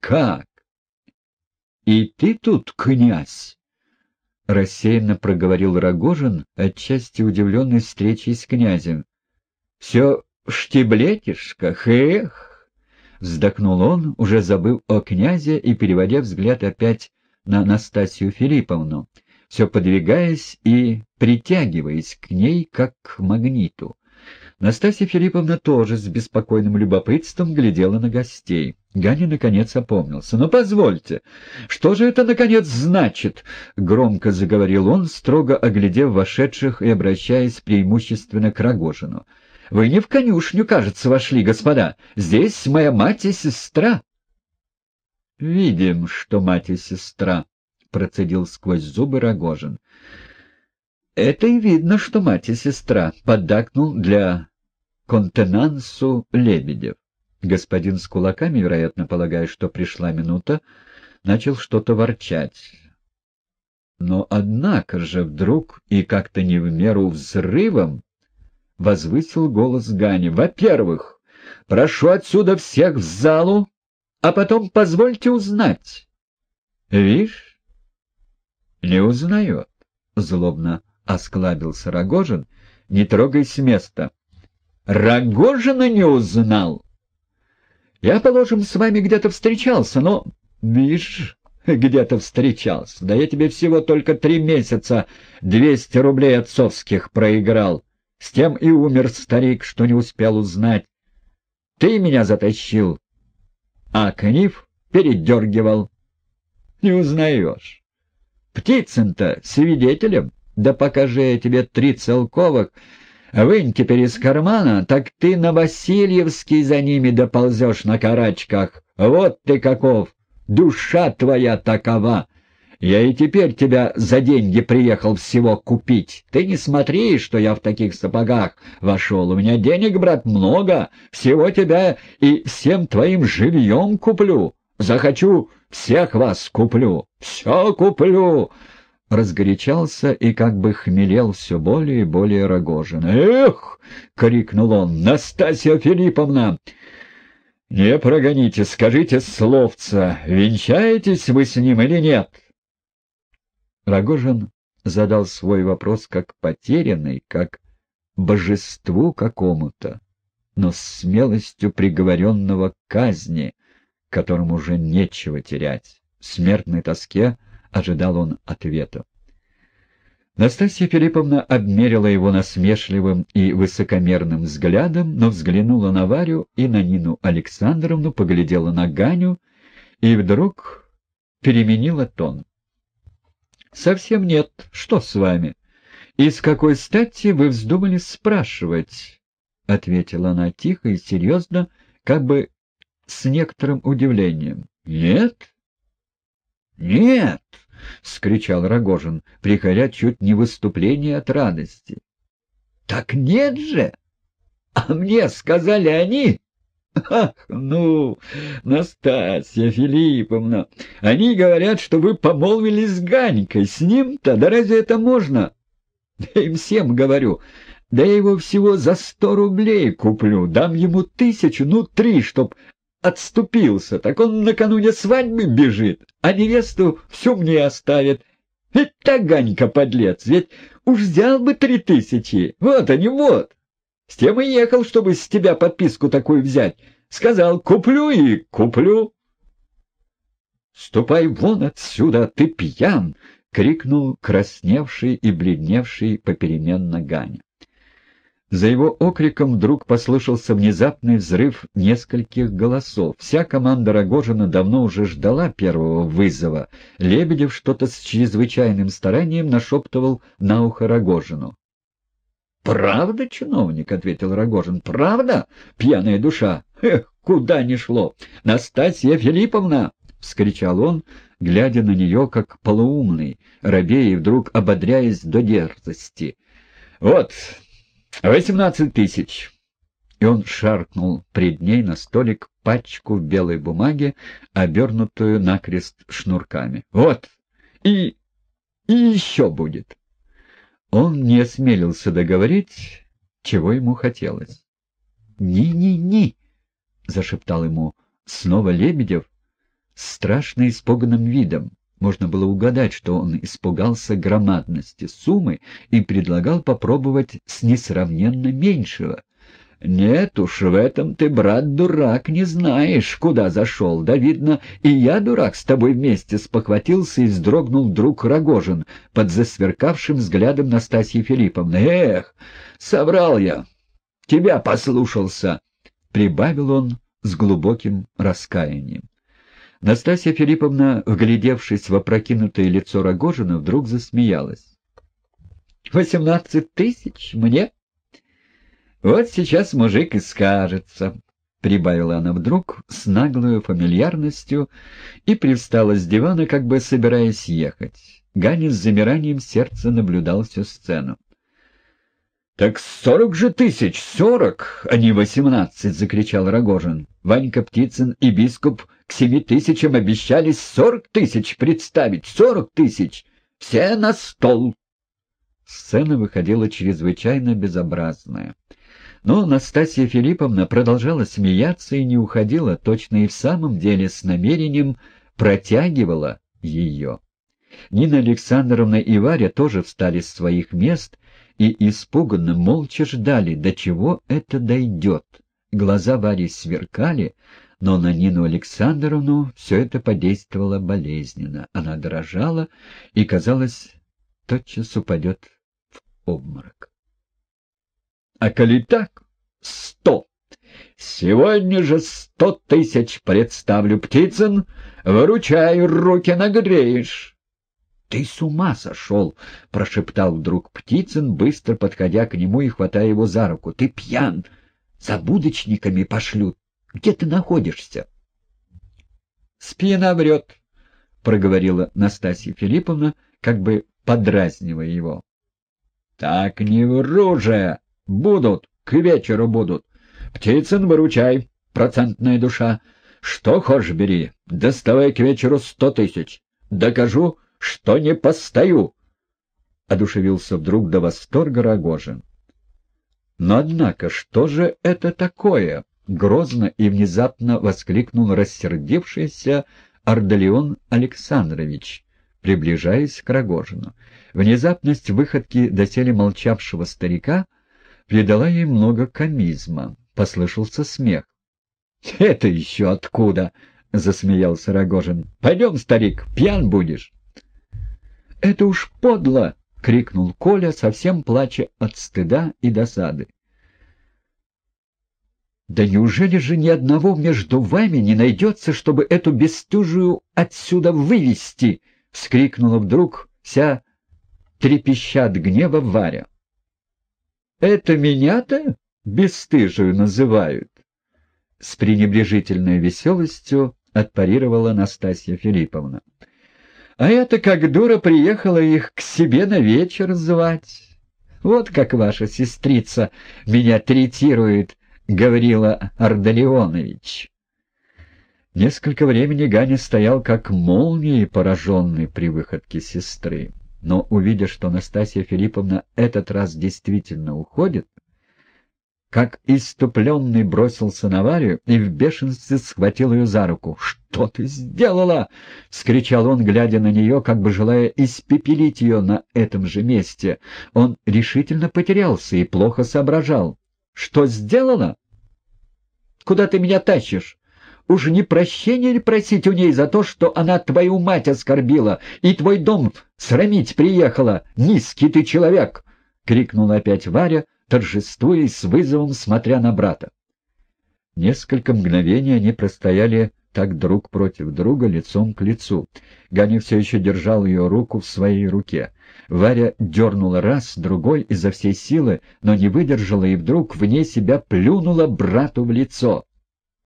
Как? И ты тут, князь? Рассеянно проговорил Рогожин, отчасти удивленный встречей с князем. Все штиблетишках, эх! Вздохнул он, уже забыв о князе и переводя взгляд опять на Настасью Филипповну, все подвигаясь и притягиваясь к ней, как к магниту. Настасья Филипповна тоже с беспокойным любопытством глядела на гостей. Ганя, наконец, опомнился. «Ну, позвольте, что же это, наконец, значит?» — громко заговорил он, строго оглядев вошедших и обращаясь преимущественно к Рогожину. «Вы не в конюшню, кажется, вошли, господа. Здесь моя мать и сестра». «Видим, что мать и сестра», — процедил сквозь зубы Рогожин. «Это и видно, что мать и сестра», — поддакнул для контенансу Лебедев. Господин с кулаками, вероятно, полагая, что пришла минута, начал что-то ворчать. Но однако же вдруг и как-то не в меру взрывом возвысил голос Гани. «Во-первых, прошу отсюда всех в залу, а потом позвольте узнать». «Вишь, не узнает», — злобно — осклабился Рогожин. — Не трогай с места. — Рогожина не узнал? — Я, положим, с вами где-то встречался, но... — Видишь, где-то встречался. Да я тебе всего только три месяца двести рублей отцовских проиграл. С тем и умер старик, что не успел узнать. Ты меня затащил, а Книф передергивал. Не узнаешь. Птицын-то свидетелем. Да покажи я тебе три целковых, вынь теперь из кармана, так ты на Васильевский за ними доползешь на карачках. Вот ты каков, душа твоя такова. Я и теперь тебя за деньги приехал всего купить. Ты не смотри, что я в таких сапогах вошел. У меня денег, брат, много. Всего тебя и всем твоим живьем куплю. Захочу, всех вас куплю. Все куплю разгорячался и как бы хмелел все более и более Рогожин. «Эх!» — крикнул он. «Настасья Филипповна!» «Не прогоните, скажите словца, венчаетесь вы с ним или нет?» Рогожин задал свой вопрос как потерянный, как божеству какому-то, но с смелостью приговоренного к казни, которому уже нечего терять, в смертной тоске — ожидал он ответа. Настасья Филипповна обмерила его насмешливым и высокомерным взглядом, но взглянула на Варю и на Нину Александровну, поглядела на Ганю и вдруг переменила тон. — Совсем нет. Что с вами? И с какой стати вы вздумали спрашивать? — ответила она тихо и серьезно, как бы с некоторым удивлением. — Нет? «Нет!» — скричал Рогожин, приходя чуть не выступление от радости. «Так нет же! А мне сказали они!» «Ах, ну, Настасья Филипповна, они говорят, что вы помолвились с Ганькой, с ним-то, да разве это можно?» «Да им всем говорю, да я его всего за сто рублей куплю, дам ему тысячу, ну, три, чтоб отступился, так он накануне свадьбы бежит, а невесту всю мне оставит. Ведь Таганька подлец, ведь уж взял бы три тысячи. Вот они, вот. С тем и ехал, чтобы с тебя подписку такую взять. Сказал, куплю и куплю. «Ступай вон отсюда, ты пьян!» — крикнул красневший и бледневший попеременно Ганя. За его окриком вдруг послышался внезапный взрыв нескольких голосов. Вся команда Рогожина давно уже ждала первого вызова. Лебедев что-то с чрезвычайным старанием нашептывал на ухо Рогожину. «Правда, чиновник?» — ответил Рогожин. «Правда, пьяная душа? Эх, куда ни шло! Настасья Филипповна!» — вскричал он, глядя на нее как полуумный, робея и вдруг ободряясь до дерзости. «Вот, «Восемнадцать тысяч!» И он шаркнул пред ней на столик пачку в белой бумаге, обернутую накрест шнурками. «Вот! И... и еще будет!» Он не осмелился договорить, чего ему хотелось. «Ни-ни-ни!» — зашептал ему снова Лебедев страшно испуганным видом. Можно было угадать, что он испугался громадности суммы и предлагал попробовать с несравненно меньшего. «Нет уж, в этом ты, брат, дурак, не знаешь, куда зашел. Да, видно, и я, дурак, с тобой вместе спохватился и вздрогнул друг Рогожин под засверкавшим взглядом Настасьи Филипповны. Эх, соврал я, тебя послушался!» — прибавил он с глубоким раскаянием. Настасья Филипповна, вглядевшись в опрокинутое лицо Рогожина, вдруг засмеялась. «Восемнадцать тысяч? Мне? Вот сейчас мужик и скажется», — прибавила она вдруг с наглой фамильярностью и привстала с дивана, как бы собираясь ехать. Ганя с замиранием сердца наблюдал всю сцену. «Так сорок же тысяч! Сорок, а не восемнадцать!» — закричал Рогожин. Ванька Птицын и бископ к семи тысячам обещали сорок тысяч представить. Сорок тысяч! Все на стол! Сцена выходила чрезвычайно безобразная. Но Настасья Филипповна продолжала смеяться и не уходила, точно и в самом деле с намерением протягивала ее. Нина Александровна и Варя тоже встали с своих мест и испуганно, молча ждали, до чего это дойдет. Глаза Вари сверкали, но на Нину Александровну все это подействовало болезненно. Она дрожала и, казалось, тотчас упадет в обморок. — А коли так, сто! Сегодня же сто тысяч представлю, Птицын, выручай, руки нагреешь. — Ты с ума сошел! — прошептал вдруг Птицын, быстро подходя к нему и хватая его за руку. — Ты пьян! За будочниками пошлют. Где ты находишься? — Спина врет, — проговорила Настасья Филипповна, как бы подразнивая его. — Так не вру же! Будут, к вечеру будут. Птицын выручай, процентная душа. Что хочешь бери, доставай к вечеру сто тысяч. Докажу, что не постою!» Одушевился вдруг до восторга Рогожин. «Но однако, что же это такое?» — грозно и внезапно воскликнул рассердившийся Ардалион Александрович, приближаясь к Рогожину. Внезапность выходки доселе молчавшего старика придала ей много комизма. Послышался смех. «Это еще откуда?» — засмеялся Рогожин. «Пойдем, старик, пьян будешь». «Это уж подло!» — крикнул Коля, совсем плача от стыда и досады. «Да неужели же ни одного между вами не найдется, чтобы эту бесстужую отсюда вывести?» — вскрикнула вдруг вся трепеща от гнева Варя. «Это меня-то бесстыжую называют?» С пренебрежительной веселостью отпарировала Настасья Филипповна. А это как дура приехала их к себе на вечер звать. Вот как ваша сестрица меня третирует, — говорила Ардалионович. Несколько времени Ганя стоял как молнией, пораженный при выходке сестры. Но, увидя, что Настасья Филипповна этот раз действительно уходит, как иступленный бросился на Варю и в бешенстве схватил ее за руку. «Что ты сделала?» — вскричал он, глядя на нее, как бы желая испепелить ее на этом же месте. Он решительно потерялся и плохо соображал. «Что сделала? Куда ты меня тащишь? Уж не прощения ли просить у ней за то, что она твою мать оскорбила и твой дом срамить приехала? Низкий ты человек!» — крикнула опять Варя, — торжествуя с вызовом смотря на брата. Несколько мгновений они простояли так друг против друга, лицом к лицу. Ганя все еще держал ее руку в своей руке. Варя дернула раз, другой изо всей силы, но не выдержала и вдруг вне себя плюнула брату в лицо.